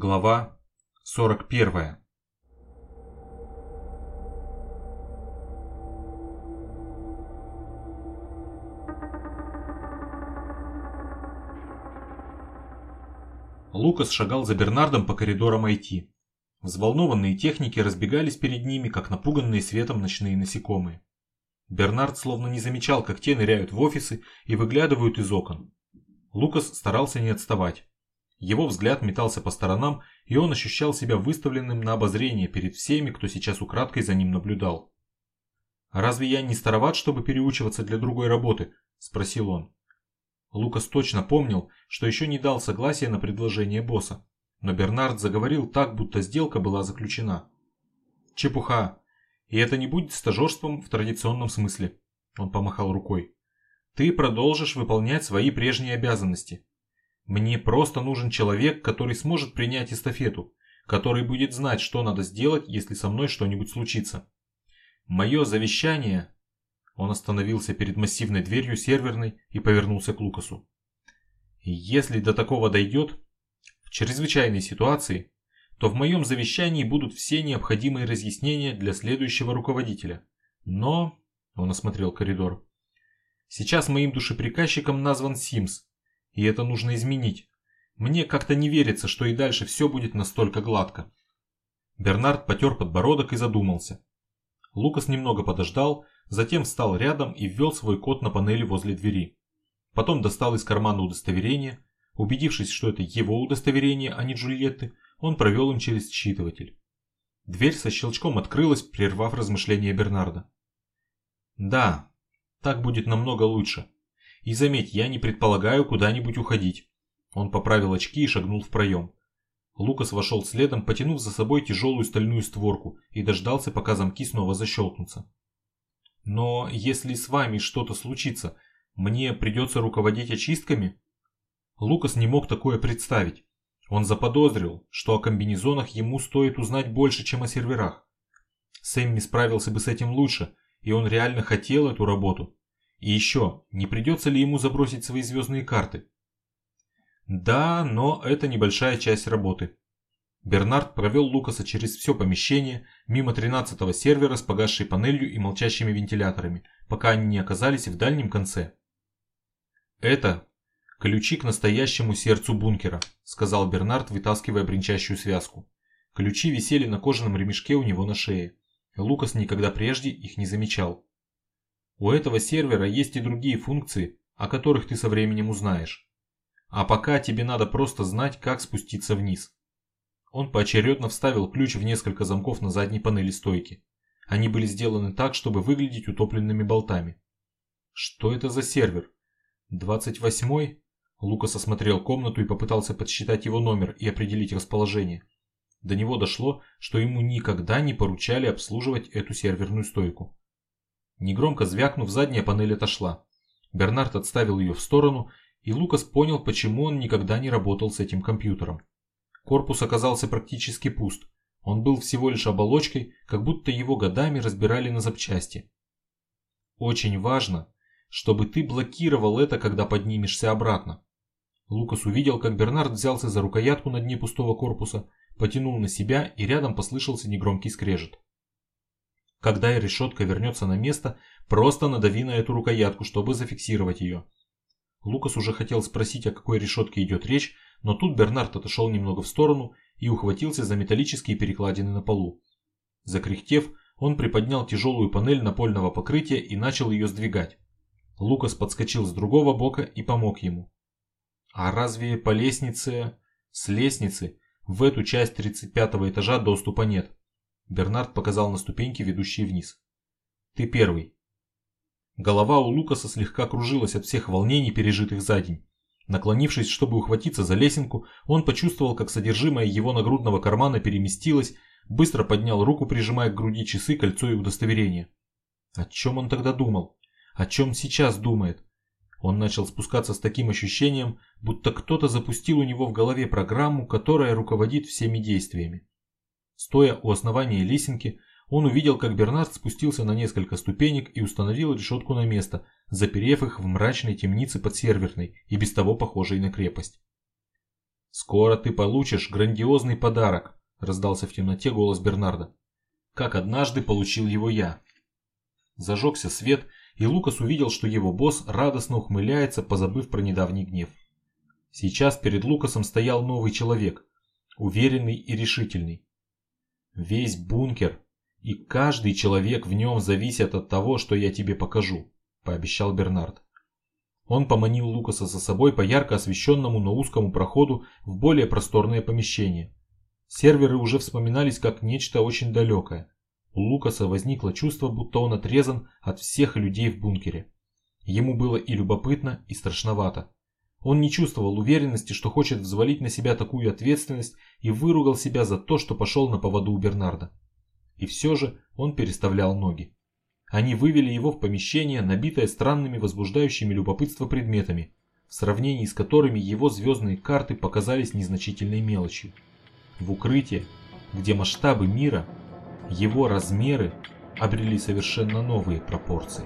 Глава 41 Лукас шагал за Бернардом по коридорам IT. Взволнованные техники разбегались перед ними, как напуганные светом ночные насекомые. Бернард словно не замечал, как те ныряют в офисы и выглядывают из окон. Лукас старался не отставать. Его взгляд метался по сторонам, и он ощущал себя выставленным на обозрение перед всеми, кто сейчас украдкой за ним наблюдал. «Разве я не староват, чтобы переучиваться для другой работы?» – спросил он. Лукас точно помнил, что еще не дал согласия на предложение босса, но Бернард заговорил так, будто сделка была заключена. «Чепуха. И это не будет стажерством в традиционном смысле», – он помахал рукой. «Ты продолжишь выполнять свои прежние обязанности. Мне просто нужен человек, который сможет принять эстафету, который будет знать, что надо сделать, если со мной что-нибудь случится. Мое завещание он остановился перед массивной дверью серверной и повернулся к Лукасу. Если до такого дойдет, в чрезвычайной ситуации, то в моем завещании будут все необходимые разъяснения для следующего руководителя. Но, он осмотрел коридор, сейчас моим душеприказчиком назван Симс, и это нужно изменить. Мне как-то не верится, что и дальше все будет настолько гладко. Бернард потер подбородок и задумался. Лукас немного подождал, Затем встал рядом и ввел свой код на панели возле двери. Потом достал из кармана удостоверение. Убедившись, что это его удостоверение, а не Джульетты, он провел им через считыватель. Дверь со щелчком открылась, прервав размышления Бернарда. «Да, так будет намного лучше. И заметь, я не предполагаю куда-нибудь уходить». Он поправил очки и шагнул в проем. Лукас вошел следом, потянув за собой тяжелую стальную створку и дождался, пока замки снова защелкнутся. Но если с вами что-то случится, мне придется руководить очистками? Лукас не мог такое представить. Он заподозрил, что о комбинезонах ему стоит узнать больше, чем о серверах. Сэмми справился бы с этим лучше, и он реально хотел эту работу. И еще, не придется ли ему забросить свои звездные карты? Да, но это небольшая часть работы. Бернард провел Лукаса через все помещение, мимо 13-го сервера с погасшей панелью и молчащими вентиляторами, пока они не оказались в дальнем конце. «Это ключи к настоящему сердцу бункера», – сказал Бернард, вытаскивая бренчащую связку. Ключи висели на кожаном ремешке у него на шее. Лукас никогда прежде их не замечал. «У этого сервера есть и другие функции, о которых ты со временем узнаешь. А пока тебе надо просто знать, как спуститься вниз». Он поочередно вставил ключ в несколько замков на задней панели стойки. Они были сделаны так, чтобы выглядеть утопленными болтами. Что это за сервер? 28-й? Лукас осмотрел комнату и попытался подсчитать его номер и определить расположение. До него дошло, что ему никогда не поручали обслуживать эту серверную стойку. Негромко звякнув, задняя панель отошла. Бернард отставил ее в сторону, и Лукас понял, почему он никогда не работал с этим компьютером. Корпус оказался практически пуст. Он был всего лишь оболочкой, как будто его годами разбирали на запчасти. Очень важно, чтобы ты блокировал это, когда поднимешься обратно. Лукас увидел, как Бернард взялся за рукоятку на дне пустого корпуса, потянул на себя и рядом послышался негромкий скрежет. Когда решетка вернется на место, просто надави на эту рукоятку, чтобы зафиксировать ее. Лукас уже хотел спросить, о какой решетке идет речь, но тут Бернард отошел немного в сторону и ухватился за металлические перекладины на полу. Закряхтев, он приподнял тяжелую панель напольного покрытия и начал ее сдвигать. Лукас подскочил с другого бока и помог ему. А разве по лестнице... С лестницы в эту часть 35 этажа доступа нет. Бернард показал на ступеньки, ведущие вниз. Ты первый. Голова у Лукаса слегка кружилась от всех волнений, пережитых за день. Наклонившись, чтобы ухватиться за лесенку, он почувствовал, как содержимое его нагрудного кармана переместилось, быстро поднял руку, прижимая к груди часы, кольцо и удостоверение. О чем он тогда думал? О чем сейчас думает? Он начал спускаться с таким ощущением, будто кто-то запустил у него в голове программу, которая руководит всеми действиями. Стоя у основания лесенки, он увидел, как Бернард спустился на несколько ступенек и установил решетку на место, заперев их в мрачной темнице под серверной и без того похожей на крепость. «Скоро ты получишь грандиозный подарок», – раздался в темноте голос Бернарда. «Как однажды получил его я». Зажегся свет, и Лукас увидел, что его босс радостно ухмыляется, позабыв про недавний гнев. Сейчас перед Лукасом стоял новый человек, уверенный и решительный. Весь бункер и каждый человек в нем зависят от того, что я тебе покажу, пообещал Бернард. Он поманил Лукаса за собой по ярко освещенному, но узкому проходу в более просторное помещение. Серверы уже вспоминались как нечто очень далекое. У Лукаса возникло чувство, будто он отрезан от всех людей в бункере. Ему было и любопытно, и страшновато. Он не чувствовал уверенности, что хочет взвалить на себя такую ответственность и выругал себя за то, что пошел на поводу у Бернарда. И все же он переставлял ноги. Они вывели его в помещение, набитое странными возбуждающими любопытство предметами, в сравнении с которыми его звездные карты показались незначительной мелочью. В укрытие, где масштабы мира, его размеры обрели совершенно новые пропорции.